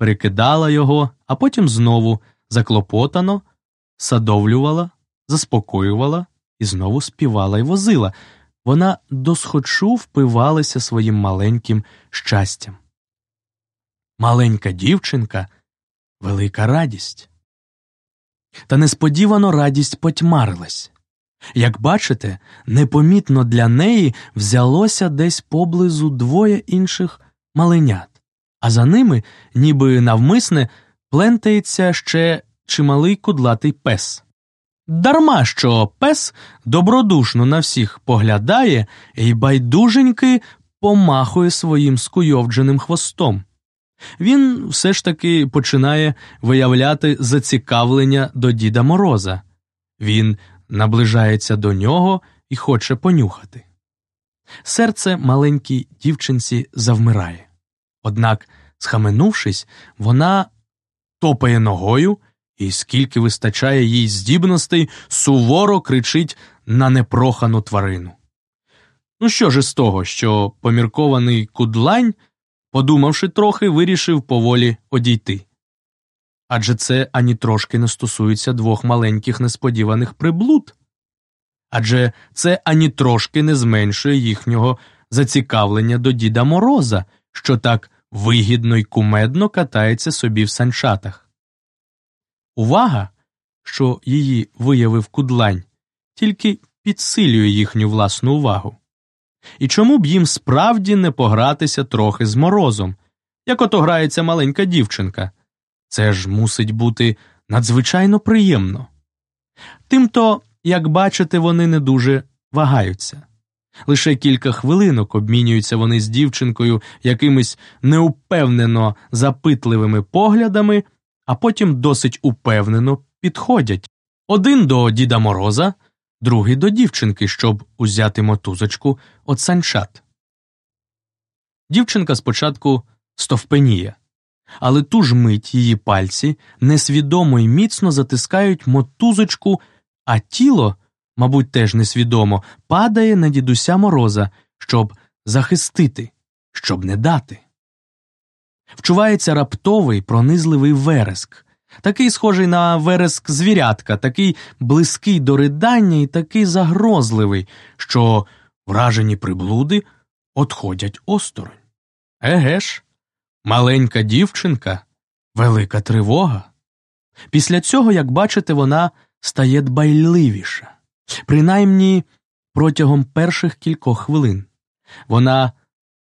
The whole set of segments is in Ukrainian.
перекидала його, а потім знову заклопотано, садовлювала, заспокоювала і знову співала й возила. Вона досхочу впивалася своїм маленьким щастям. Маленька дівчинка велика радість. Та несподівано радість потьмарилась. Як бачите, непомітно для неї взялося десь поблизу двоє інших маленят, а за ними, ніби навмисне, плентається ще чималий кудлатий пес. Дарма що пес добродушно на всіх поглядає і байдуженьки помахує своїм скуйовдженим хвостом. Він все ж таки починає виявляти зацікавлення до Діда Мороза. Він наближається до нього і хоче понюхати. Серце маленькій дівчинці завмирає. Однак, схаменувшись, вона топає ногою і, скільки вистачає їй здібностей, суворо кричить на непрохану тварину. Ну що ж із того, що поміркований кудлань, подумавши трохи, вирішив поволі одійти. Адже це ані трошки не стосується двох маленьких несподіваних приблуд. Адже це ані трошки не зменшує їхнього зацікавлення до Діда Мороза, що так вигідно й кумедно катається собі в санчатах. Увага, що її виявив кудлань, тільки підсилює їхню власну увагу. І чому б їм справді не погратися трохи з морозом, як ото грається маленька дівчинка? Це ж мусить бути надзвичайно приємно. Тимто, як бачите, вони не дуже вагаються. Лише кілька хвилинок обмінюються вони з дівчинкою якимись неупевнено запитливими поглядами, а потім досить упевнено підходять один до Діда Мороза, другий до дівчинки, щоб узяти мотузочку от санчат. Дівчинка спочатку стовпеніє, але ту ж мить її пальці несвідомо й міцно затискають мотузочку, а тіло, мабуть, теж несвідомо, падає на дідуся мороза, щоб захистити, щоб не дати. Вчувається раптовий пронизливий вереск, такий схожий на вереск звірятка, такий близький до ридання і такий загрозливий, що вражені приблуди отходять осторонь. Еге ж, маленька дівчинка, велика тривога. Після цього, як бачите, вона стає дбайливіша, принаймні протягом перших кількох хвилин. Вона,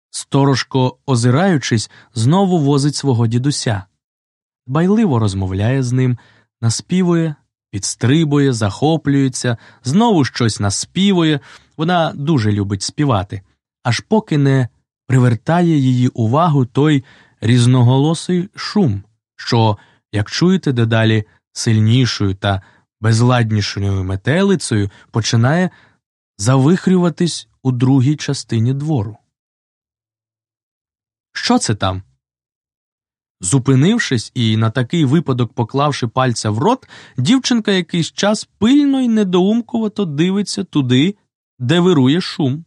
сторожко озираючись, знову возить свого дідуся, дбайливо розмовляє з ним, наспівує, підстрибує, захоплюється, знову щось наспівує. Вона дуже любить співати, аж поки не привертає її увагу той різноголосий шум, що, як чуєте дедалі сильнішою та безладнішою метелицею, починає завихрюватись у другій частині двору. Що це там? Зупинившись і на такий випадок поклавши пальця в рот, дівчинка якийсь час пильно й недоумкувато дивиться туди, де вирує шум.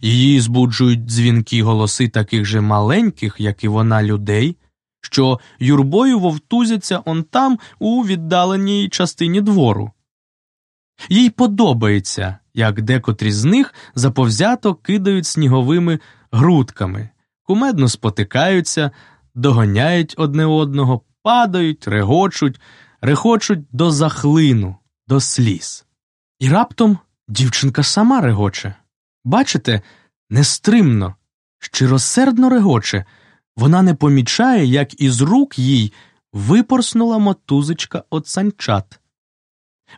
Її збуджують дзвінкі голоси таких же маленьких, як і вона, людей, що юрбою вовтузяться он там у віддаленій частині двору. Їй подобається, як декотрі з них заповзято кидають сніговими грудками, кумедно спотикаються, доганяють одне одного, падають, регочуть, регочуть до захлину, до сліз. І раптом дівчинка сама регоче. Бачите, нестримно, щиросердно регоче, вона не помічає, як із рук їй випорснула мотузочка от санчат.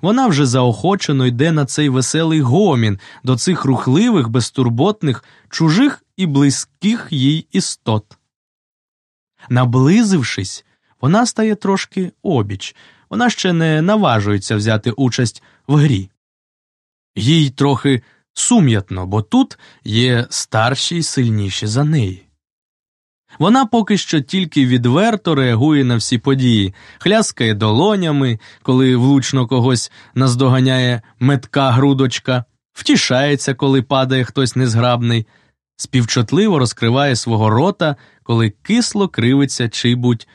Вона вже заохочено йде на цей веселий гомін до цих рухливих, безтурботних, чужих і близьких їй істот. Наблизившись, вона стає трошки обіч, вона ще не наважується взяти участь в грі. Їй трохи сум'ятно, бо тут є старші й сильніші за неї. Вона поки що тільки відверто реагує на всі події, хляскає долонями, коли влучно когось наздоганяє метка грудочка, втішається, коли падає хтось незграбний, співчутливо розкриває свого рота, коли кисло кривиться чий-будь